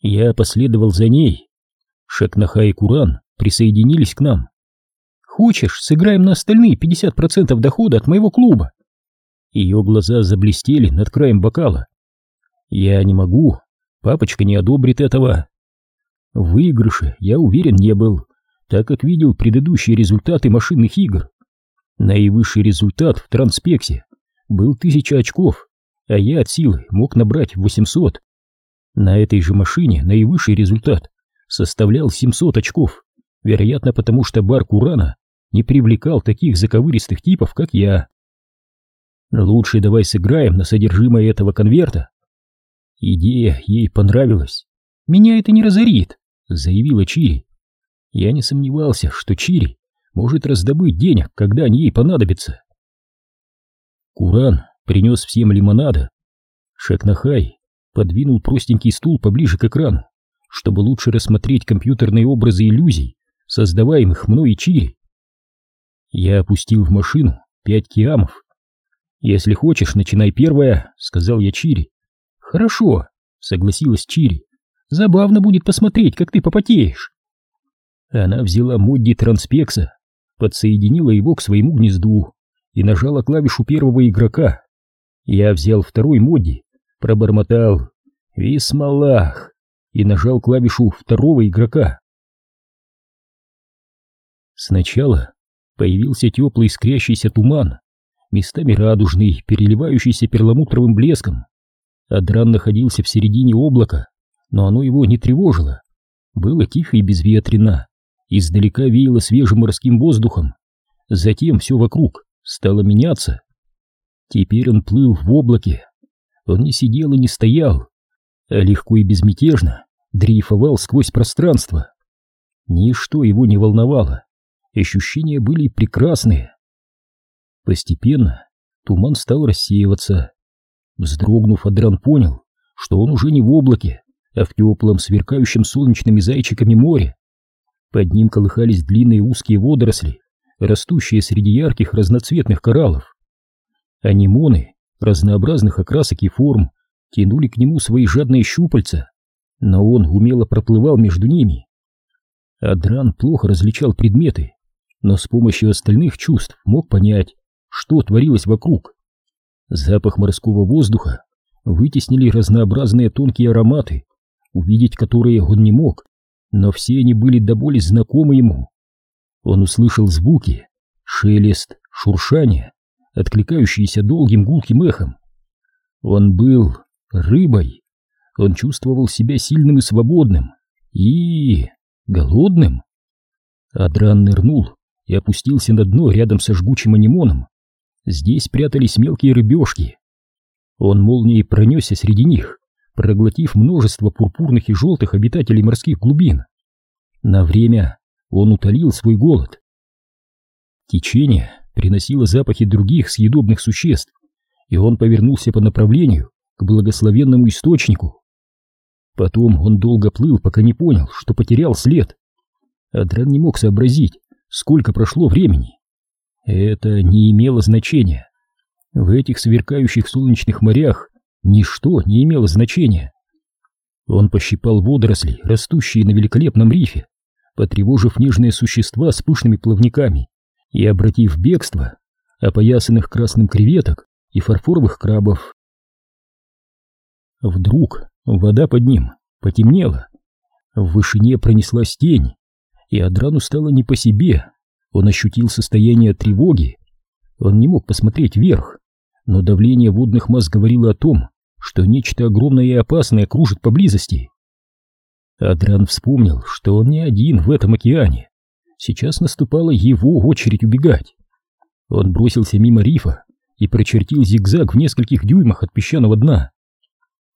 Я последовал за ней. Шакнаха и Куран присоединились к нам. «Хочешь, сыграем на остальные 50% дохода от моего клуба?» Ее глаза заблестели над краем бокала. «Я не могу. Папочка не одобрит этого». В выигрыше я уверен не был, так как видел предыдущие результаты машинных игр. Наивысший результат в транспексе был тысяча очков, а я от силы мог набрать 800. На этой же машине наивысший результат составлял 700 очков, вероятно потому что бар Курана не привлекал таких заковыристых типов, как я. Лучше давай сыграем на содержимое этого конверта. Идея ей понравилась. Меня это не разорит, заявила Чири. Я не сомневался, что Чири может раздобыть денег, когда они ей понадобятся. Куран принес всем лимонада. Шакнахай подвинул простенький стул поближе к экрану, чтобы лучше рассмотреть компьютерные образы иллюзий, создаваемых мной и Чири. Я опустил в машину пять киамов. «Если хочешь, начинай первая», — сказал я Чири. «Хорошо», — согласилась Чири. «Забавно будет посмотреть, как ты попотеешь». Она взяла Модди Транспекса, подсоединила его к своему гнезду и нажала клавишу первого игрока. Я взял второй Модди, пробормотал «Висмалах» и нажал клавишу второго игрока. Сначала появился теплый искрящийся туман, местами радужный, переливающийся перламутровым блеском. Адран находился в середине облака, но оно его не тревожило. Было тихо и безветренно, издалека веяло свежим морским воздухом. Затем все вокруг стало меняться. Теперь он плыл в облаке. Он не сидел и не стоял, а легко и безмятежно дрейфовал сквозь пространство. Ничто его не волновало. Ощущения были прекрасные. Постепенно туман стал рассеиваться. Вздрогнув, Адран понял, что он уже не в облаке, а в теплом, сверкающем солнечными зайчиками море. Под ним колыхались длинные узкие водоросли, растущие среди ярких разноцветных кораллов. Анимоны разнообразных окрасок и форм тянули к нему свои жадные щупальца, но он умело проплывал между ними. Адран плохо различал предметы, но с помощью остальных чувств мог понять, что творилось вокруг. Запах морского воздуха вытеснили разнообразные тонкие ароматы, увидеть которые он не мог, но все они были до боли знакомы ему. Он услышал звуки, шелест, шуршание, откликающиеся долгим гулким эхом. Он был рыбой. Он чувствовал себя сильным и свободным. И... голодным. Адран нырнул и опустился на дно рядом со жгучим анимоном. Здесь прятались мелкие рыбешки. Он молнией пронесся среди них, проглотив множество пурпурных и желтых обитателей морских глубин. На время он утолил свой голод. Течение приносило запахи других съедобных существ, и он повернулся по направлению к благословенному источнику. Потом он долго плыл, пока не понял, что потерял след. Адран не мог сообразить, сколько прошло времени. Это не имело значения. В этих сверкающих солнечных морях ничто не имело значения. Он пощипал водоросли, растущие на великолепном рифе, потревожив нежные существа с пышными плавниками и обратив бегство опоясанных красным креветок и фарфоровых крабов. Вдруг вода под ним потемнела, в вышине пронеслась тень, и Адрану стало не по себе. Он ощутил состояние тревоги. Он не мог посмотреть вверх, но давление водных масс говорило о том, что нечто огромное и опасное кружит поблизости. Адран вспомнил, что он не один в этом океане. Сейчас наступала его очередь убегать. Он бросился мимо рифа и прочертил зигзаг в нескольких дюймах от песчаного дна.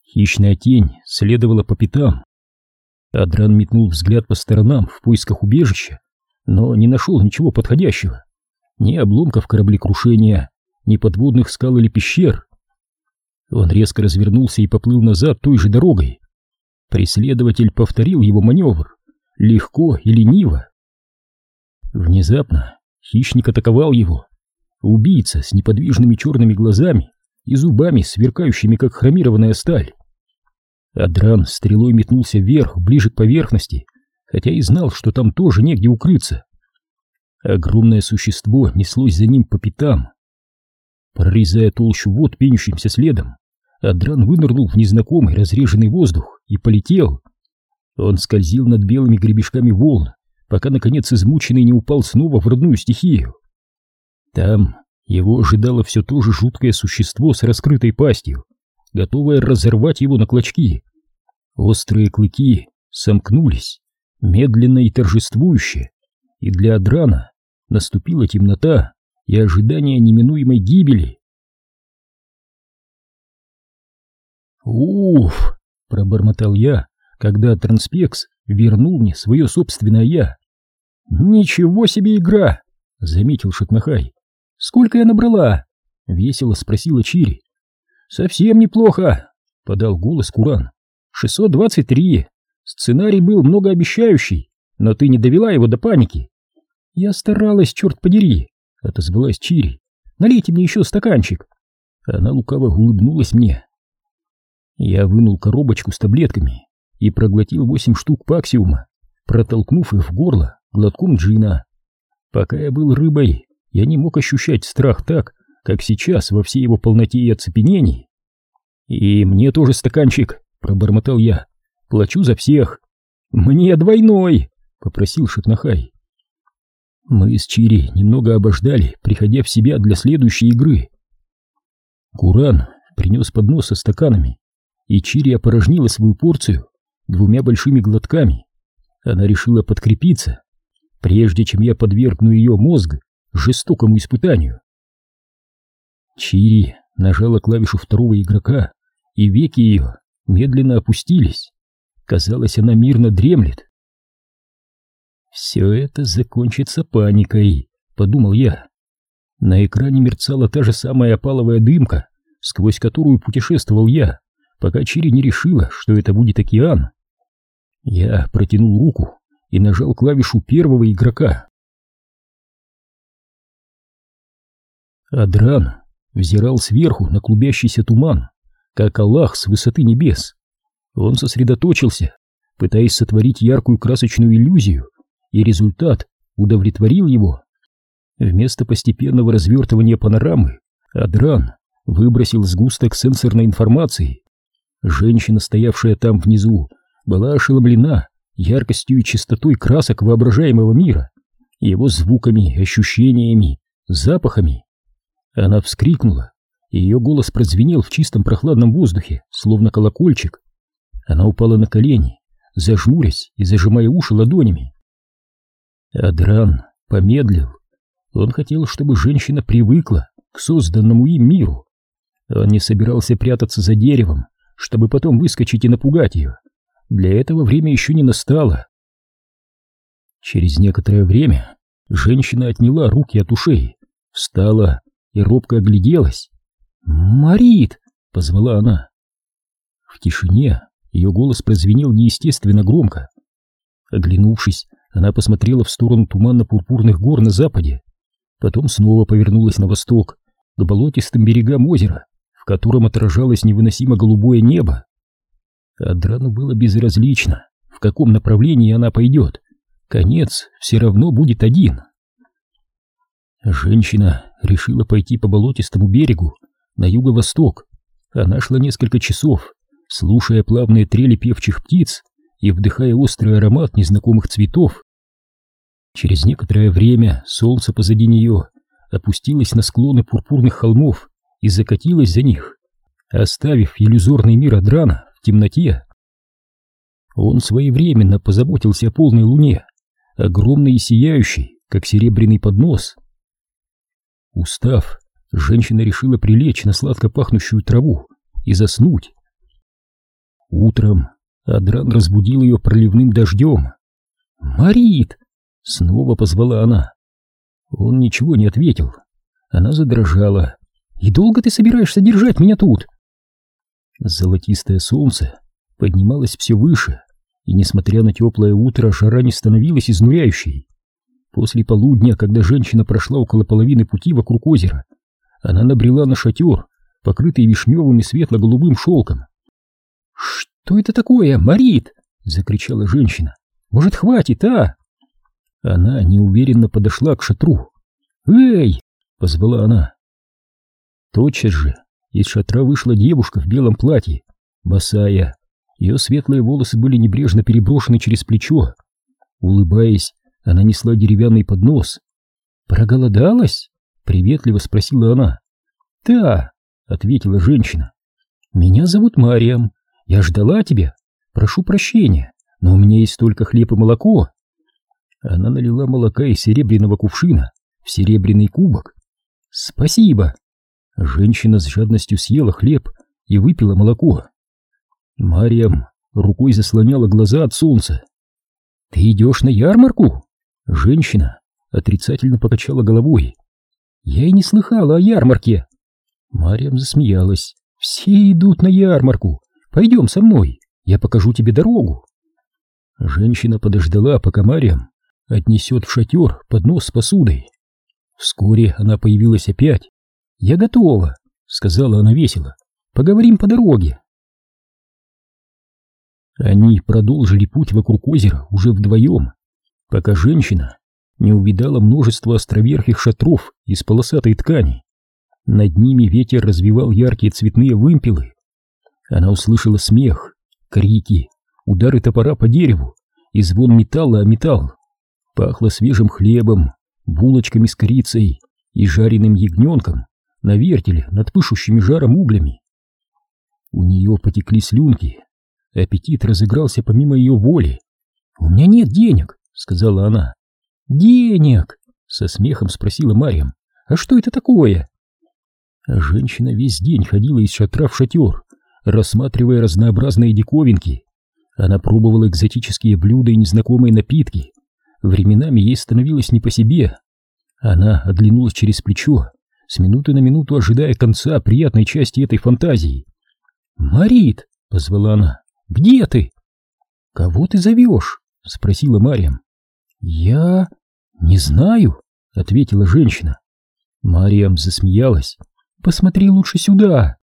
Хищная тень следовала по пятам. Адран метнул взгляд по сторонам в поисках убежища, но не нашел ничего подходящего. Ни обломков кораблекрушения, ни подводных скал или пещер. Он резко развернулся и поплыл назад той же дорогой. Преследователь повторил его маневр, легко и лениво. Внезапно хищник атаковал его. Убийца с неподвижными черными глазами и зубами, сверкающими как хромированная сталь. Адран стрелой метнулся вверх, ближе к поверхности, хотя и знал, что там тоже негде укрыться. Огромное существо неслось за ним по пятам. Прорезая толщу вод пенящимся следом, Адран вынырнул в незнакомый разреженный воздух и полетел. Он скользил над белыми гребешками волн, пока, наконец, измученный не упал снова в родную стихию. Там его ожидало все то же жуткое существо с раскрытой пастью, готовое разорвать его на клочки. Острые клыки сомкнулись, медленно и торжествующе, и для Адрана наступила темнота и ожидание неминуемой гибели. «Уф!» — пробормотал я, когда Транспекс вернул мне свое собственное «я». «Ничего себе игра!» — заметил Шатнахай. «Сколько я набрала?» — весело спросила Чири. «Совсем неплохо!» — подал голос Куран. «Шестьсот двадцать три. Сценарий был многообещающий, но ты не довела его до паники». «Я старалась, черт подери!» — отозвалась Чири. «Налейте мне еще стаканчик!» Она лукаво улыбнулась мне. Я вынул коробочку с таблетками и проглотил восемь штук паксиума, протолкнув их в горло глотком джина. Пока я был рыбой, я не мог ощущать страх так, как сейчас во всей его полноте и оцепенении. «И мне тоже стаканчик», — пробормотал я. «Плачу за всех». «Мне двойной», — попросил Шатнахай. Мы с Чири немного обождали, приходя в себя для следующей игры. Куран принес поднос со стаканами, и Чири опорожнила свою порцию двумя большими глотками. Она решила подкрепиться, прежде чем я подвергну ее мозг жестокому испытанию. Чири нажала клавишу второго игрока, и веки ее медленно опустились. Казалось, она мирно дремлет. «Все это закончится паникой», — подумал я. На экране мерцала та же самая опаловая дымка, сквозь которую путешествовал я, пока Чири не решила, что это будет океан. Я протянул руку и нажал клавишу первого игрока. Адран взирал сверху на клубящийся туман, как Аллах с высоты небес. Он сосредоточился, пытаясь сотворить яркую красочную иллюзию, и результат удовлетворил его. Вместо постепенного развертывания панорамы Адран выбросил сгусток сенсорной информации. Женщина, стоявшая там внизу, была ошеломлена яркостью и чистотой красок воображаемого мира, его звуками, ощущениями, запахами. Она вскрикнула, и ее голос прозвенел в чистом прохладном воздухе, словно колокольчик. Она упала на колени, зажмурясь и зажимая уши ладонями. Адран помедлил. Он хотел, чтобы женщина привыкла к созданному им миру. Он не собирался прятаться за деревом, чтобы потом выскочить и напугать ее. Для этого время еще не настало. Через некоторое время женщина отняла руки от ушей, встала и робко огляделась. «Марит!» — позвала она. В тишине ее голос прозвенел неестественно громко. Оглянувшись, она посмотрела в сторону туманно-пурпурных гор на западе, потом снова повернулась на восток, к болотистым берегам озера, в котором отражалось невыносимо голубое небо. Адрану было безразлично, в каком направлении она пойдет. Конец все равно будет один. Женщина решила пойти по болотистому берегу на юго-восток. Она шла несколько часов, слушая плавные трели певчих птиц и вдыхая острый аромат незнакомых цветов. Через некоторое время солнце позади нее опустилось на склоны пурпурных холмов и закатилось за них, оставив иллюзорный мир Адрана темноте. Он своевременно позаботился о полной луне, огромной и сияющей, как серебряный поднос. Устав, женщина решила прилечь на сладко пахнущую траву и заснуть. Утром Адран разбудил ее проливным дождем. «Марит!» — снова позвала она. Он ничего не ответил. Она задрожала. «И долго ты собираешься держать меня тут?» Золотистое солнце поднималось все выше, и, несмотря на теплое утро, жара не становилась изнуряющей. После полудня, когда женщина прошла около половины пути вокруг озера, она набрела на шатер, покрытый вишневым и светло-голубым шелком. Что это такое, Марит? Закричала женщина. Может, хватит, а? Она неуверенно подошла к шатру. «Эй!» — позвала она. Тотчас же из шатра вышла девушка в белом платье, босая. Ее светлые волосы были небрежно переброшены через плечо. Улыбаясь, она несла деревянный поднос. «Проголодалась?» — приветливо спросила она. «Да», — ответила женщина. «Меня зовут Мариам. Я ждала тебя. Прошу прощения, но у меня есть только хлеб и молоко». Она налила молока из серебряного кувшина в серебряный кубок. «Спасибо!» Женщина с жадностью съела хлеб и выпила молоко. Мариам рукой заслоняла глаза от солнца. «Ты идешь на ярмарку?» Женщина отрицательно покачала головой. «Я и не слыхала о ярмарке!» Мариам засмеялась. «Все идут на ярмарку! Пойдем со мной, я покажу тебе дорогу!» Женщина подождала, пока Мариам отнесет в шатер поднос с посудой. Вскоре она появилась опять. «Я готова», — сказала она весело. «Поговорим по дороге». Они продолжили путь вокруг озера уже вдвоем, пока женщина не увидала множество островерхих шатров из полосатой ткани. Над ними ветер развивал яркие цветные вымпелы. Она услышала смех, крики, удары топора по дереву и звон металла о металл. Пахло свежим хлебом, булочками с корицей и жареным ягненком на вертеле над пышущими жаром углями. У нее потекли слюнки, аппетит разыгрался помимо ее воли. «У меня нет денег», — сказала она. «Денег!» — со смехом спросила Марьям. «А что это такое?» Женщина весь день ходила из шатра в шатер, рассматривая разнообразные диковинки. Она пробовала экзотические блюда и незнакомые напитки. Временами ей становилось не по себе. Она оглянулась через плечо, с минуты на минуту ожидая конца приятной части этой фантазии. «Марит!» — позвала она. «Где ты?» «Кого ты зовешь?» — спросила Мариам. «Я... не знаю», — ответила женщина. Мариам засмеялась. «Посмотри лучше сюда!»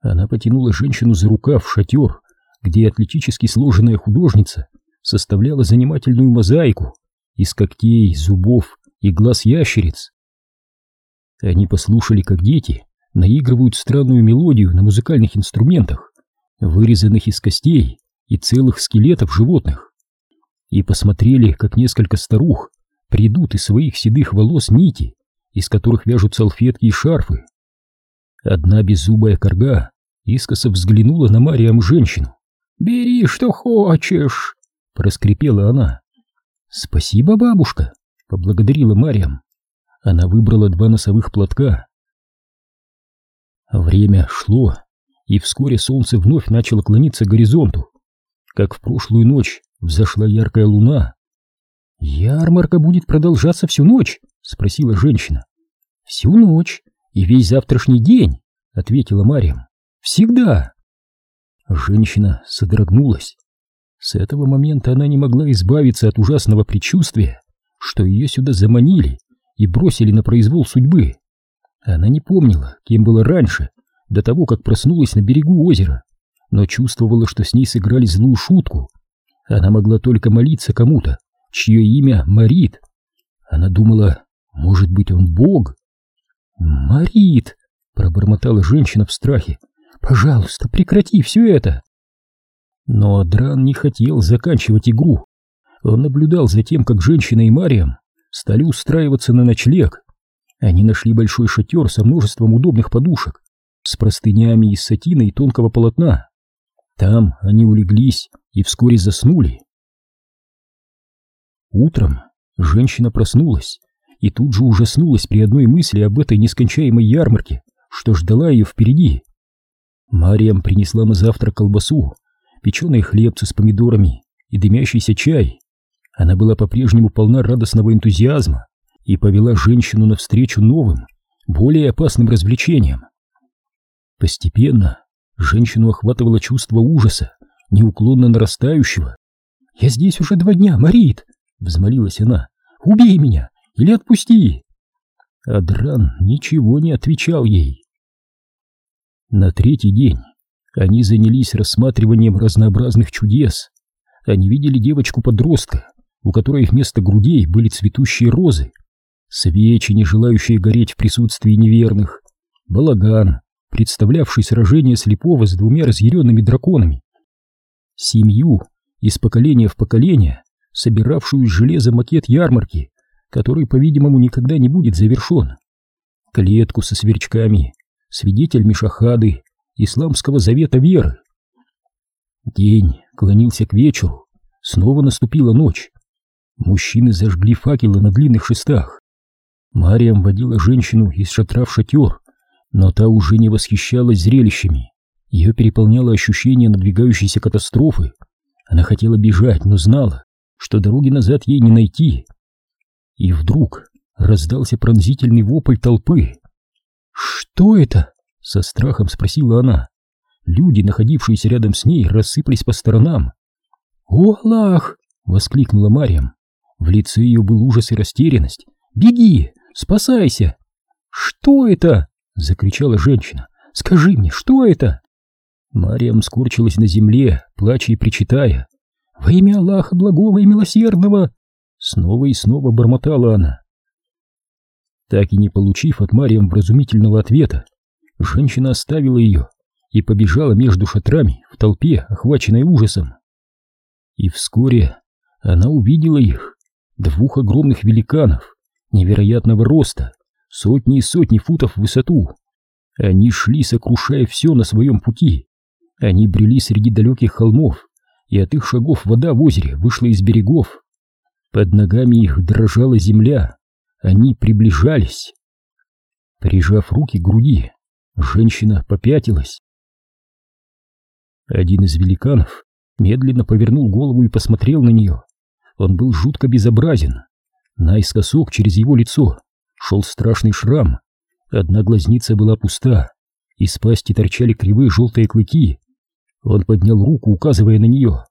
Она потянула женщину за рукав в шатер, где атлетически сложенная художница составляла занимательную мозаику из когтей, зубов и глаз ящериц. Они послушали, как дети наигрывают странную мелодию на музыкальных инструментах, вырезанных из костей и целых скелетов животных, и посмотрели, как несколько старух придут из своих седых волос нити, из которых вяжут салфетки и шарфы. Одна беззубая корга искоса взглянула на Мариам женщину. «Бери, что хочешь!» — проскрипела она. «Спасибо, бабушка!» — поблагодарила Мариам. Она выбрала два носовых платка. Время шло, и вскоре солнце вновь начало клониться к горизонту. Как в прошлую ночь взошла яркая луна. «Ярмарка будет продолжаться всю ночь?» — спросила женщина. «Всю ночь и весь завтрашний день», — ответила Мариам. «Всегда». Женщина содрогнулась. С этого момента она не могла избавиться от ужасного предчувствия, что ее сюда заманили и бросили на произвол судьбы. Она не помнила, кем была раньше, до того, как проснулась на берегу озера, но чувствовала, что с ней сыграли злую шутку. Она могла только молиться кому-то, чье имя Марит. Она думала, может быть, он Бог? «Марит!» — пробормотала женщина в страхе. «Пожалуйста, прекрати все это!» Но Адран не хотел заканчивать игру. Он наблюдал за тем, как женщина и Мариам стали устраиваться на ночлег. Они нашли большой шатер со множеством удобных подушек, с простынями из сатина и тонкого полотна. Там они улеглись и вскоре заснули. Утром женщина проснулась и тут же ужаснулась при одной мысли об этой нескончаемой ярмарке, что ждала ее впереди. Мариам принесла на завтрак колбасу, печеные хлебцы с помидорами и дымящийся чай. Она была по-прежнему полна радостного энтузиазма и повела женщину навстречу новым, более опасным развлечениям. Постепенно женщину охватывало чувство ужаса, неуклонно нарастающего. «Я здесь уже два дня, Марит!» — взмолилась она. «Убей меня или отпусти!» Адран ничего не отвечал ей. На третий день Они занялись рассматриванием разнообразных чудес. Они видели девочку-подростка, у которой вместо грудей были цветущие розы, свечи, не желающие гореть в присутствии неверных, балаган, представлявший сражение слепого с двумя разъяренными драконами, семью из поколения в поколение, собиравшую из железа макет ярмарки, который, по-видимому, никогда не будет завершен, клетку со сверчками, свидетель Мишахады, исламского завета веры. День клонился к вечеру, снова наступила ночь. Мужчины зажгли факелы на длинных шестах. Мариам водила женщину из шатра в шатер, но та уже не восхищалась зрелищами. Ее переполняло ощущение надвигающейся катастрофы. Она хотела бежать, но знала, что дороги назад ей не найти. И вдруг раздался пронзительный вопль толпы. «Что это?» — со страхом спросила она. Люди, находившиеся рядом с ней, рассыпались по сторонам. «О, Аллах!» — воскликнула Мариам. В лице ее был ужас и растерянность. «Беги! Спасайся!» «Что это?» — закричала женщина. «Скажи мне, что это?» Мариам скорчилась на земле, плача и причитая. «Во имя Аллаха благого и милосердного!» Снова и снова бормотала она. Так и не получив от Мариам вразумительного ответа, женщина оставила ее и побежала между шатрами в толпе, охваченной ужасом. И вскоре она увидела их, двух огромных великанов, невероятного роста, сотни и сотни футов в высоту. Они шли, сокрушая все на своем пути. Они брели среди далеких холмов, и от их шагов вода в озере вышла из берегов. Под ногами их дрожала земля, они приближались. Прижав руки к груди, женщина попятилась. Один из великанов медленно повернул голову и посмотрел на нее. Он был жутко безобразен. Наискосок через его лицо шел страшный шрам. Одна глазница была пуста, из пасти торчали кривые желтые клыки. Он поднял руку, указывая на нее.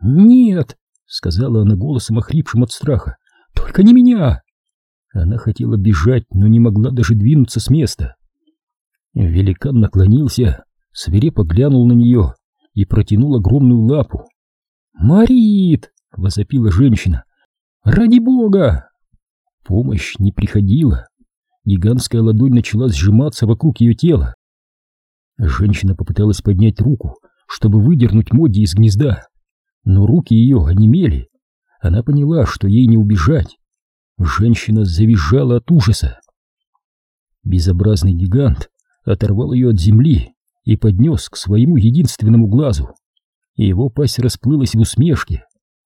«Нет!» — сказала она голосом охрипшим от страха. «Только не меня!» Она хотела бежать, но не могла даже двинуться с места. Великан наклонился, свирепо глянул на нее и протянул огромную лапу. «Марит!» — возопила женщина. «Ради бога!» Помощь не приходила. Гигантская ладонь начала сжиматься вокруг ее тела. Женщина попыталась поднять руку, чтобы выдернуть Модди из гнезда, но руки ее онемели. Она поняла, что ей не убежать. Женщина завизжала от ужаса. Безобразный гигант оторвал ее от земли и поднес к своему единственному глазу. Его пасть расплылась в усмешке.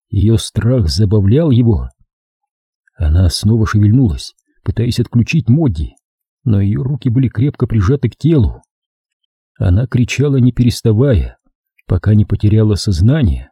Ее страх забавлял его. Она снова шевельнулась, пытаясь отключить Модди, но ее руки были крепко прижаты к телу. Она кричала, не переставая, пока не потеряла сознание.